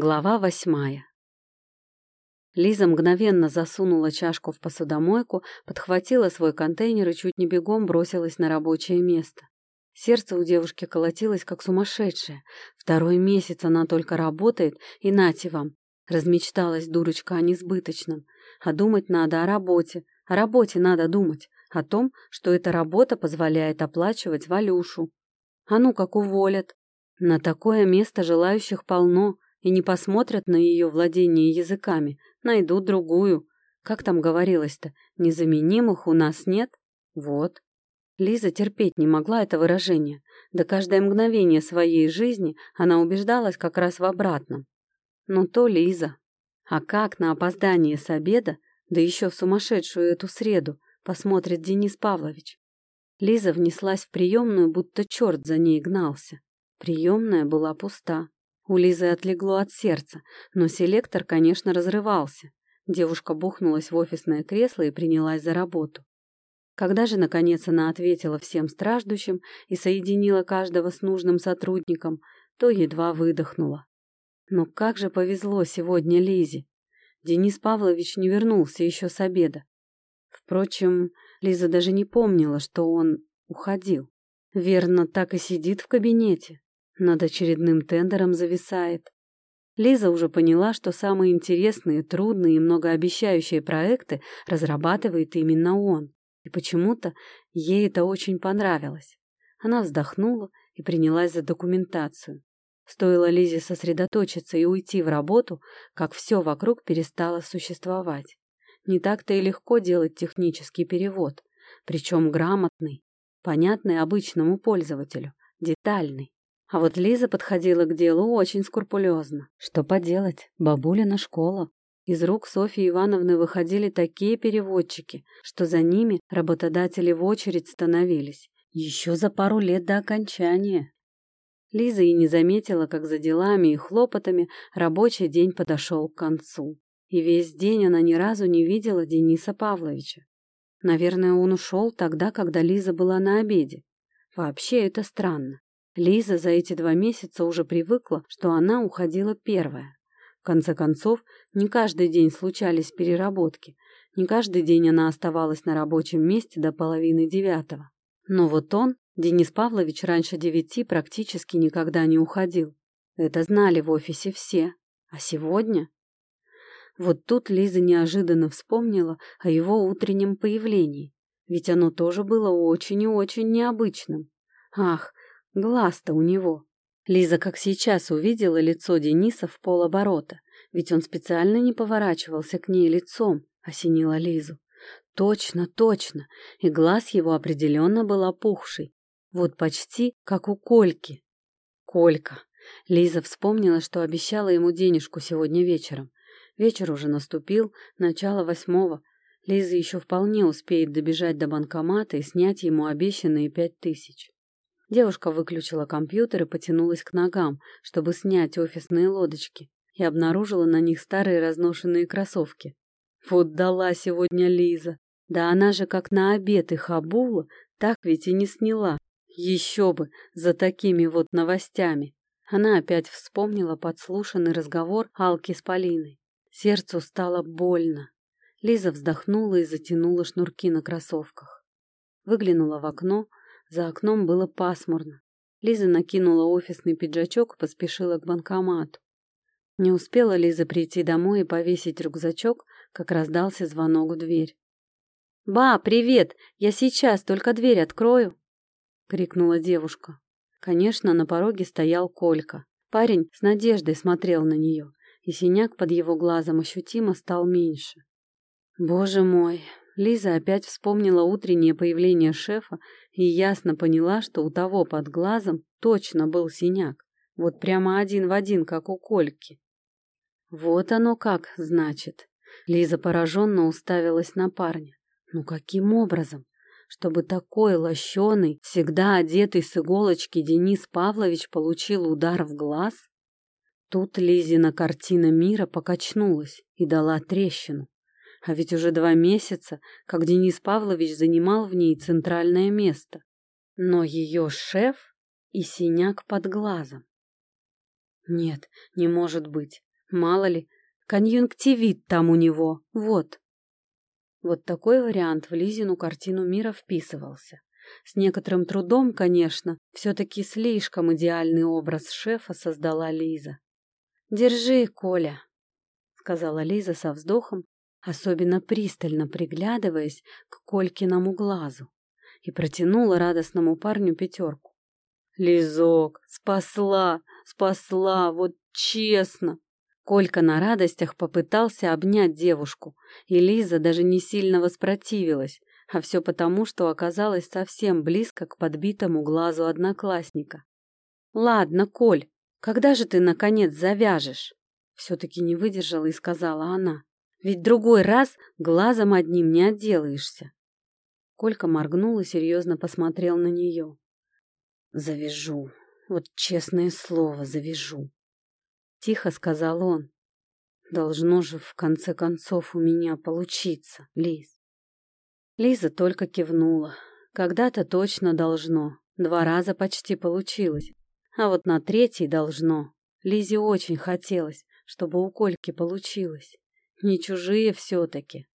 Глава восьмая. Лиза мгновенно засунула чашку в посудомойку, подхватила свой контейнер и чуть не бегом бросилась на рабочее место. Сердце у девушки колотилось, как сумасшедшее. Второй месяц она только работает, и нате вам. Размечталась дурочка о несбыточном. А думать надо о работе. О работе надо думать. О том, что эта работа позволяет оплачивать Валюшу. А ну как уволят. На такое место желающих полно и не посмотрят на ее владение языками, найдут другую. Как там говорилось-то, незаменимых у нас нет? Вот. Лиза терпеть не могла это выражение. До каждое мгновение своей жизни она убеждалась как раз в обратном. Но то Лиза. А как на опоздание с обеда, да еще в сумасшедшую эту среду, посмотрит Денис Павлович? Лиза внеслась в приемную, будто черт за ней гнался. Приемная была пуста. У Лизы отлегло от сердца, но селектор, конечно, разрывался. Девушка бухнулась в офисное кресло и принялась за работу. Когда же, наконец, она ответила всем страждущим и соединила каждого с нужным сотрудником, то едва выдохнула. Но как же повезло сегодня Лизе! Денис Павлович не вернулся еще с обеда. Впрочем, Лиза даже не помнила, что он уходил. Верно, так и сидит в кабинете. Над очередным тендером зависает. Лиза уже поняла, что самые интересные, трудные и многообещающие проекты разрабатывает именно он. И почему-то ей это очень понравилось. Она вздохнула и принялась за документацию. Стоило Лизе сосредоточиться и уйти в работу, как все вокруг перестало существовать. Не так-то и легко делать технический перевод, причем грамотный, понятный обычному пользователю, детальный. А вот Лиза подходила к делу очень скрупулезно. Что поделать, бабулина школа. Из рук Софьи Ивановны выходили такие переводчики, что за ними работодатели в очередь становились. Еще за пару лет до окончания. Лиза и не заметила, как за делами и хлопотами рабочий день подошел к концу. И весь день она ни разу не видела Дениса Павловича. Наверное, он ушел тогда, когда Лиза была на обеде. Вообще это странно. Лиза за эти два месяца уже привыкла, что она уходила первая. В конце концов, не каждый день случались переработки, не каждый день она оставалась на рабочем месте до половины девятого. Но вот он, Денис Павлович, раньше девяти практически никогда не уходил. Это знали в офисе все. А сегодня? Вот тут Лиза неожиданно вспомнила о его утреннем появлении, ведь оно тоже было очень и очень необычным. Ах, Глаз-то у него. Лиза как сейчас увидела лицо Дениса в полоборота, ведь он специально не поворачивался к ней лицом, осенила Лизу. Точно, точно, и глаз его определенно был опухший, вот почти как у Кольки. Колька. Лиза вспомнила, что обещала ему денежку сегодня вечером. Вечер уже наступил, начало восьмого. Лиза еще вполне успеет добежать до банкомата и снять ему обещанные пять тысяч. Девушка выключила компьютер и потянулась к ногам, чтобы снять офисные лодочки, и обнаружила на них старые разношенные кроссовки. Вот дала сегодня Лиза. Да она же как на обед их обула, так ведь и не сняла. Еще бы, за такими вот новостями. Она опять вспомнила подслушанный разговор Алки с Полиной. Сердцу стало больно. Лиза вздохнула и затянула шнурки на кроссовках. Выглянула в окно, за окном было пасмурно. Лиза накинула офисный пиджачок и поспешила к банкомату. Не успела Лиза прийти домой и повесить рюкзачок, как раздался звонок в дверь. «Ба, привет! Я сейчас, только дверь открою!» — крикнула девушка. Конечно, на пороге стоял Колька. Парень с надеждой смотрел на нее, и синяк под его глазом ощутимо стал меньше. «Боже мой, Лиза опять вспомнила утреннее появление шефа и ясно поняла, что у того под глазом точно был синяк. Вот прямо один в один, как у Кольки. Вот оно как, значит. Лиза пораженно уставилась на парня. Ну каким образом? Чтобы такой лощеный, всегда одетый с иголочки Денис Павлович получил удар в глаз? Тут Лизина картина мира покачнулась и дала трещину. А ведь уже два месяца, как Денис Павлович занимал в ней центральное место. Но ее шеф и синяк под глазом. Нет, не может быть. Мало ли, конъюнктивит там у него, вот. Вот такой вариант в Лизину картину мира вписывался. С некоторым трудом, конечно, все-таки слишком идеальный образ шефа создала Лиза. «Держи, Коля», — сказала Лиза со вздохом, особенно пристально приглядываясь к Колькиному глазу, и протянула радостному парню пятерку. «Лизок, спасла, спасла, вот честно!» Колька на радостях попытался обнять девушку, и Лиза даже не сильно воспротивилась, а все потому, что оказалась совсем близко к подбитому глазу одноклассника. «Ладно, Коль, когда же ты, наконец, завяжешь?» Все-таки не выдержала и сказала она. «Ведь другой раз глазом одним не отделаешься». Колька моргнул и серьезно посмотрел на нее. «Завяжу. Вот честное слово, завяжу. — тихо сказал он. «Должно же в конце концов у меня получиться, Лиз». Лиза только кивнула. Когда-то точно должно. Два раза почти получилось. А вот на третий должно. Лизе очень хотелось, чтобы у Кольки получилось. Не чужие все-таки.